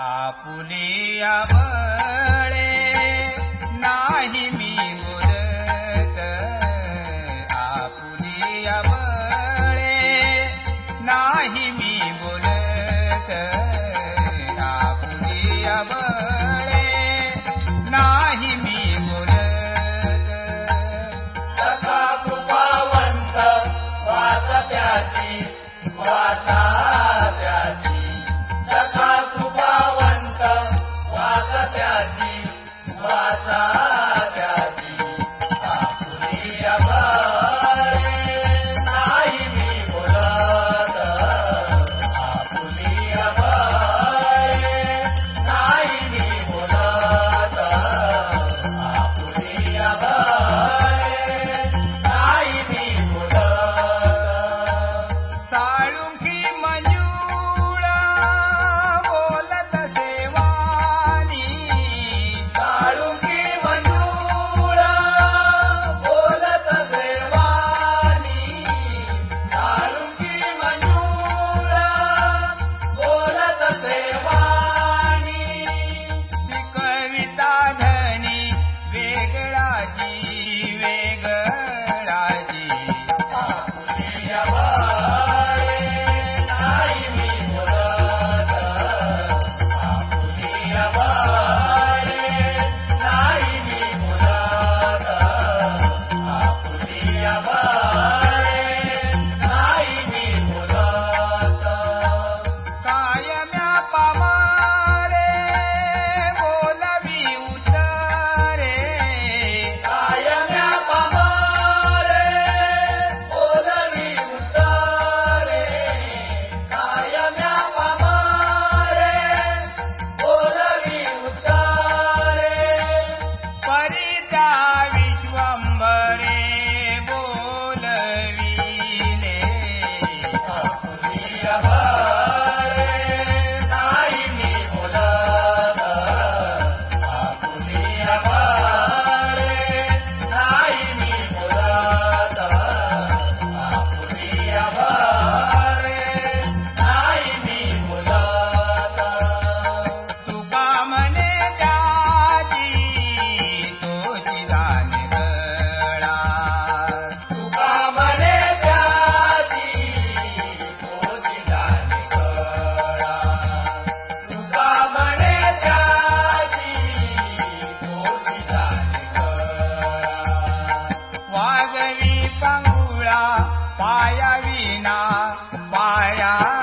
Apulia watch त्याची की माया